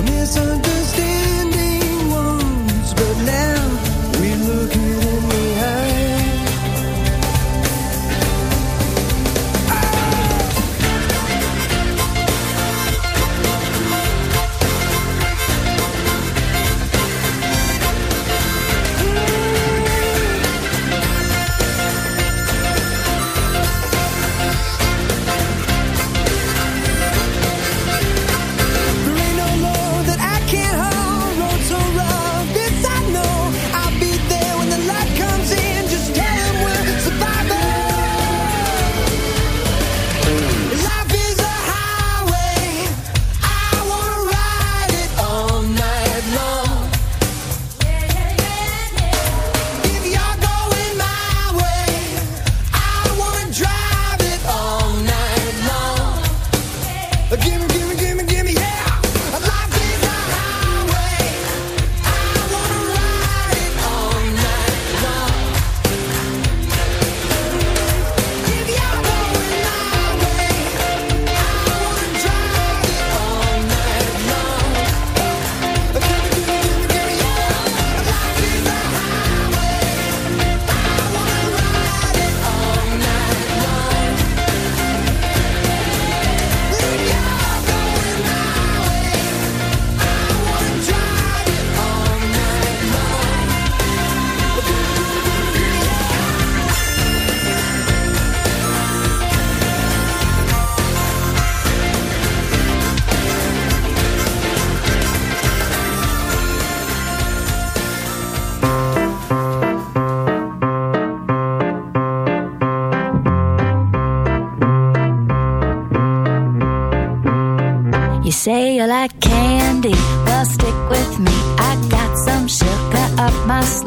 a misunderstanding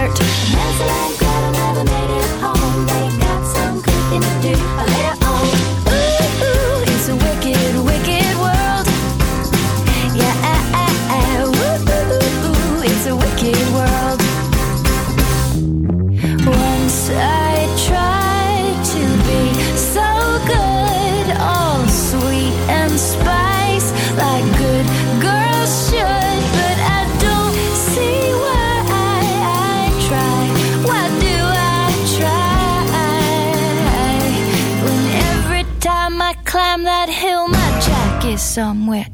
tried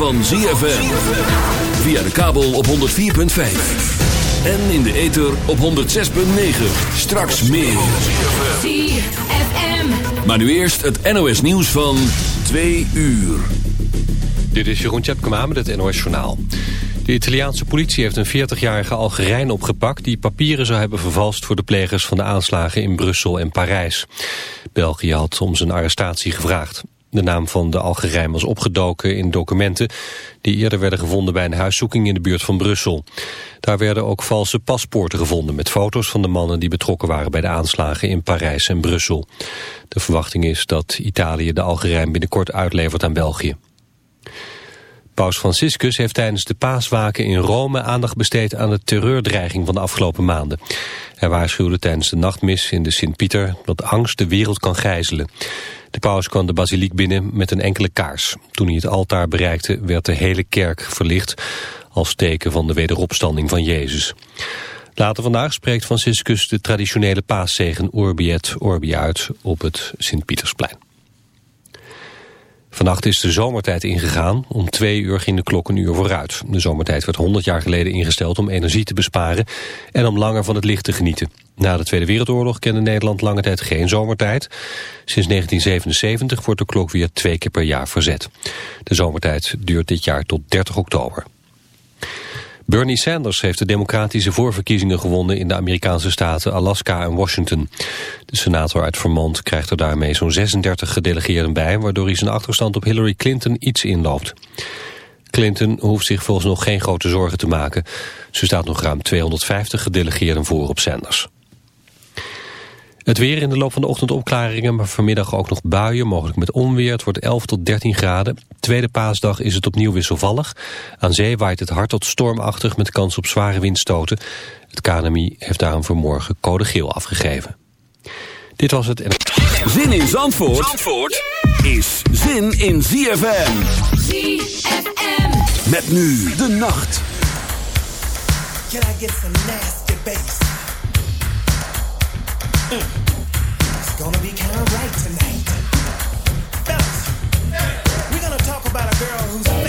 van ZFM. Via de kabel op 104.5. En in de ether op 106.9. Straks meer. ZFM. Maar nu eerst het NOS nieuws van 2 uur. Dit is Jeroen Tjepkema met het NOS Journaal. De Italiaanse politie heeft een 40-jarige Algerijn opgepakt... die papieren zou hebben vervalst voor de plegers van de aanslagen in Brussel en Parijs. België had om zijn arrestatie gevraagd. De naam van de Algerijn was opgedoken in documenten... die eerder werden gevonden bij een huiszoeking in de buurt van Brussel. Daar werden ook valse paspoorten gevonden... met foto's van de mannen die betrokken waren bij de aanslagen in Parijs en Brussel. De verwachting is dat Italië de Algerijn binnenkort uitlevert aan België. Paus Franciscus heeft tijdens de paaswaken in Rome aandacht besteed aan de terreurdreiging van de afgelopen maanden. Hij waarschuwde tijdens de nachtmis in de Sint-Pieter dat angst de wereld kan gijzelen. De paus kwam de basiliek binnen met een enkele kaars. Toen hij het altaar bereikte werd de hele kerk verlicht als teken van de wederopstanding van Jezus. Later vandaag spreekt Franciscus de traditionele paaszegen Urbi et Orbi uit op het Sint-Pietersplein. Vannacht is de zomertijd ingegaan. Om twee uur ging de klok een uur vooruit. De zomertijd werd 100 jaar geleden ingesteld om energie te besparen... en om langer van het licht te genieten. Na de Tweede Wereldoorlog kende Nederland lange tijd geen zomertijd. Sinds 1977 wordt de klok weer twee keer per jaar verzet. De zomertijd duurt dit jaar tot 30 oktober. Bernie Sanders heeft de democratische voorverkiezingen gewonnen in de Amerikaanse staten Alaska en Washington. De senator uit Vermont krijgt er daarmee zo'n 36 gedelegeerden bij, waardoor hij zijn achterstand op Hillary Clinton iets inloopt. Clinton hoeft zich volgens nog geen grote zorgen te maken. Ze staat nog ruim 250 gedelegeerden voor op Sanders. Het weer in de loop van de ochtend opklaringen, maar vanmiddag ook nog buien, mogelijk met onweer. Het wordt 11 tot 13 graden. Tweede paasdag is het opnieuw wisselvallig. Aan zee waait het hard tot stormachtig met kans op zware windstoten. Het KNMI heeft daarom voor morgen code geel afgegeven. Dit was het. Zin in Zandvoort, Zandvoort is zin in ZFM. ZFM. Met nu de nacht. Can I get some nasty bass? About a girl who's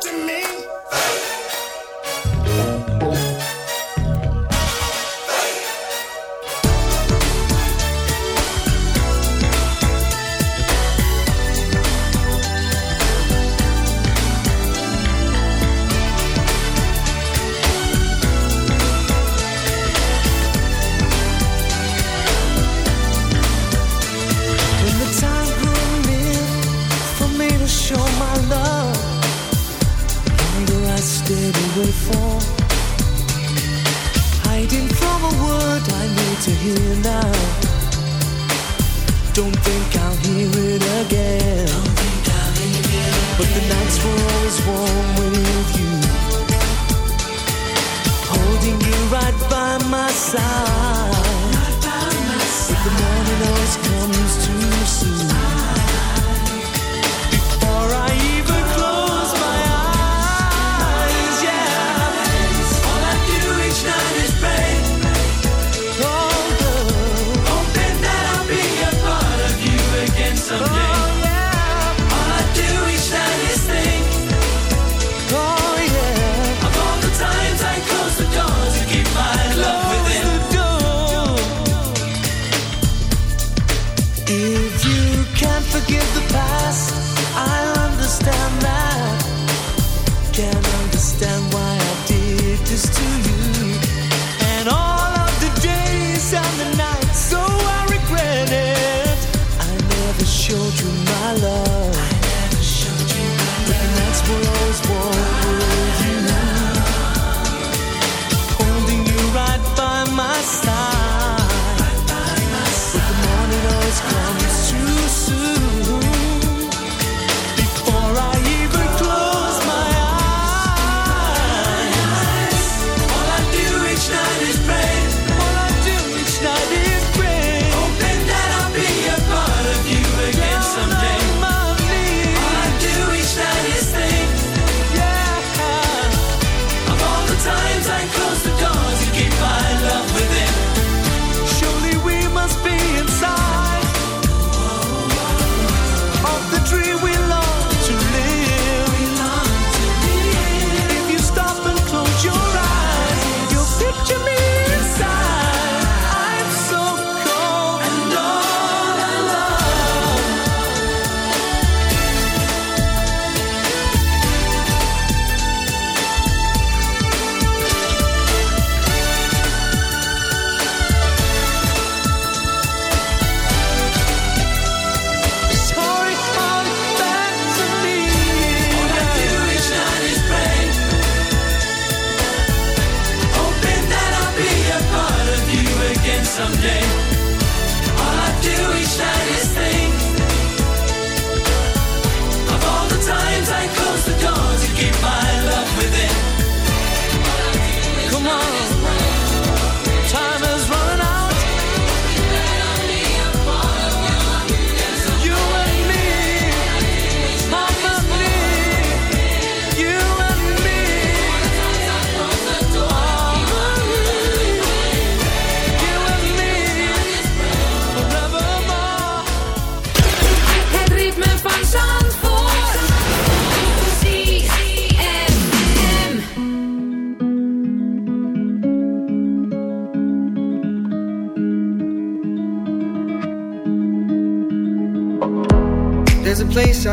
to me.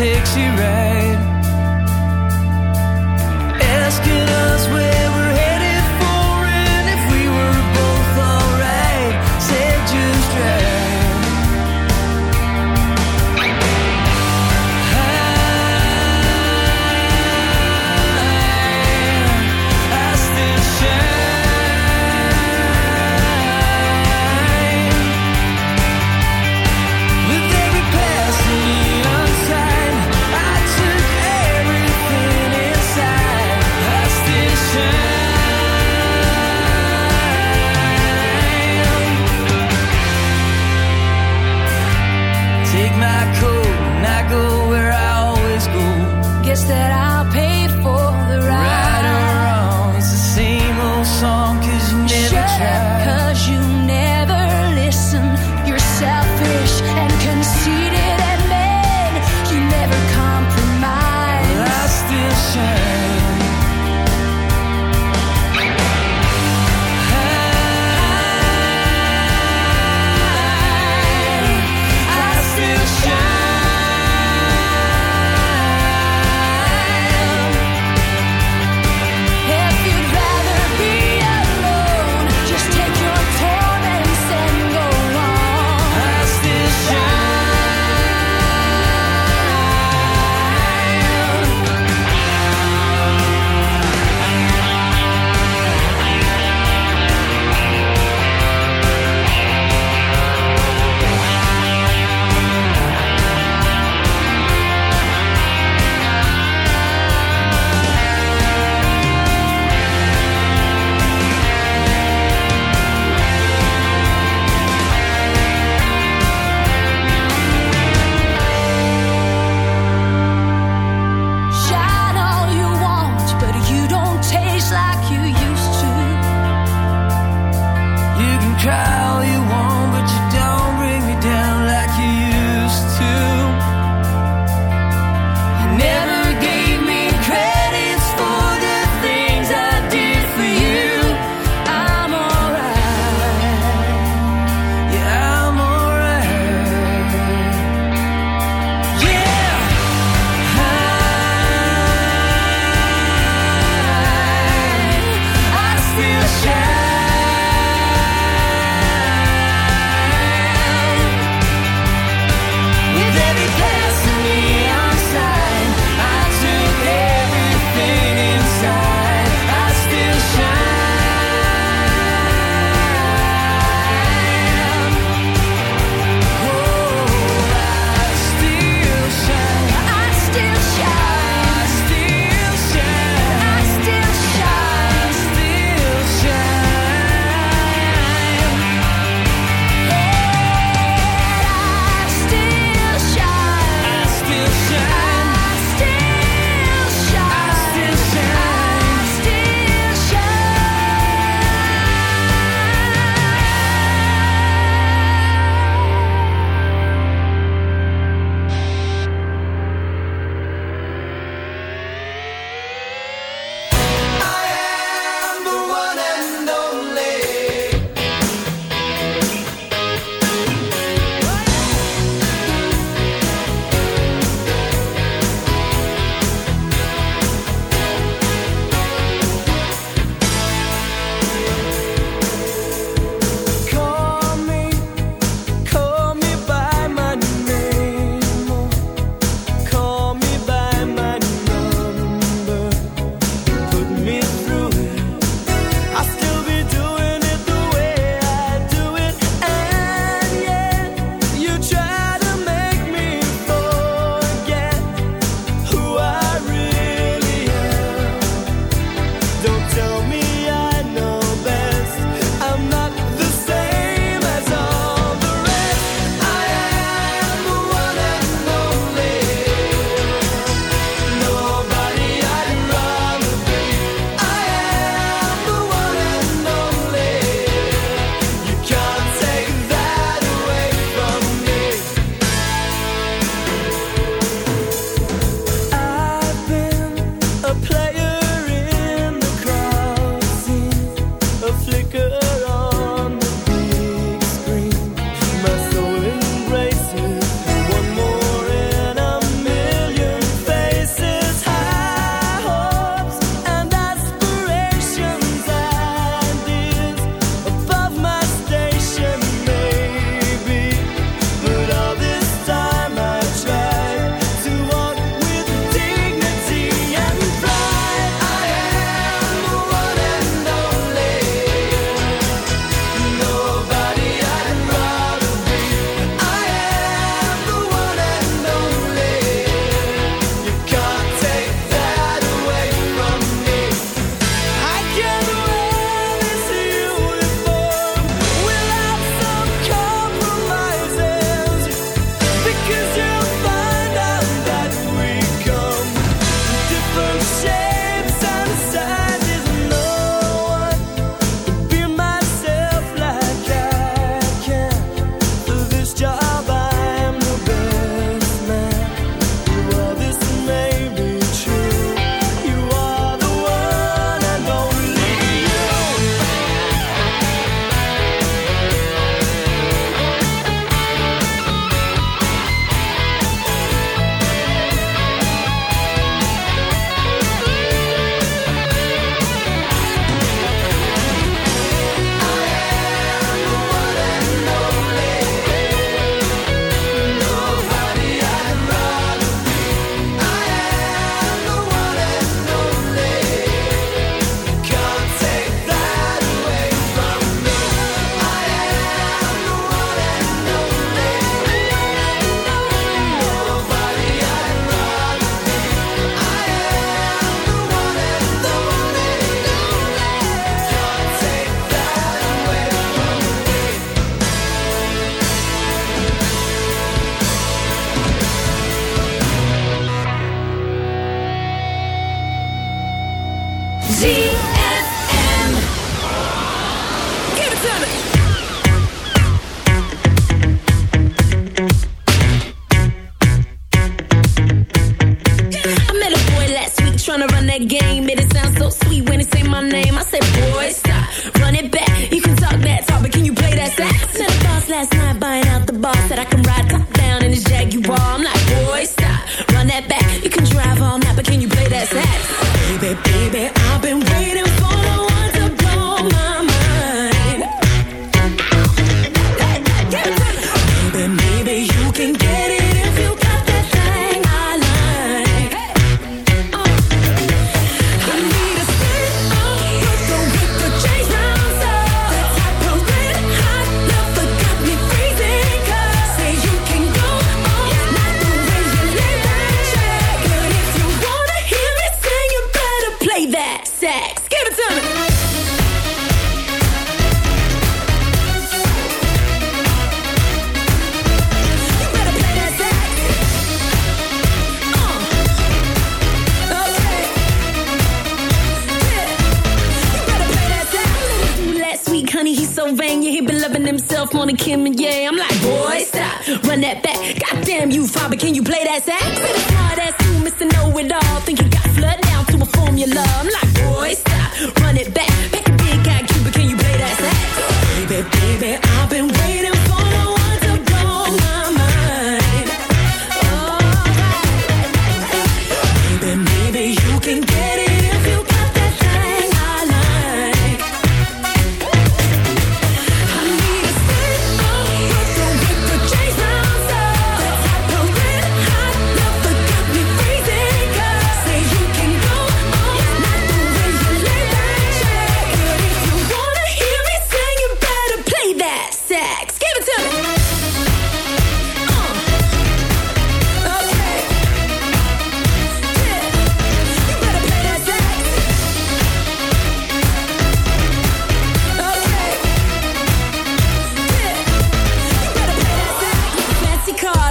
inside you this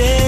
everybody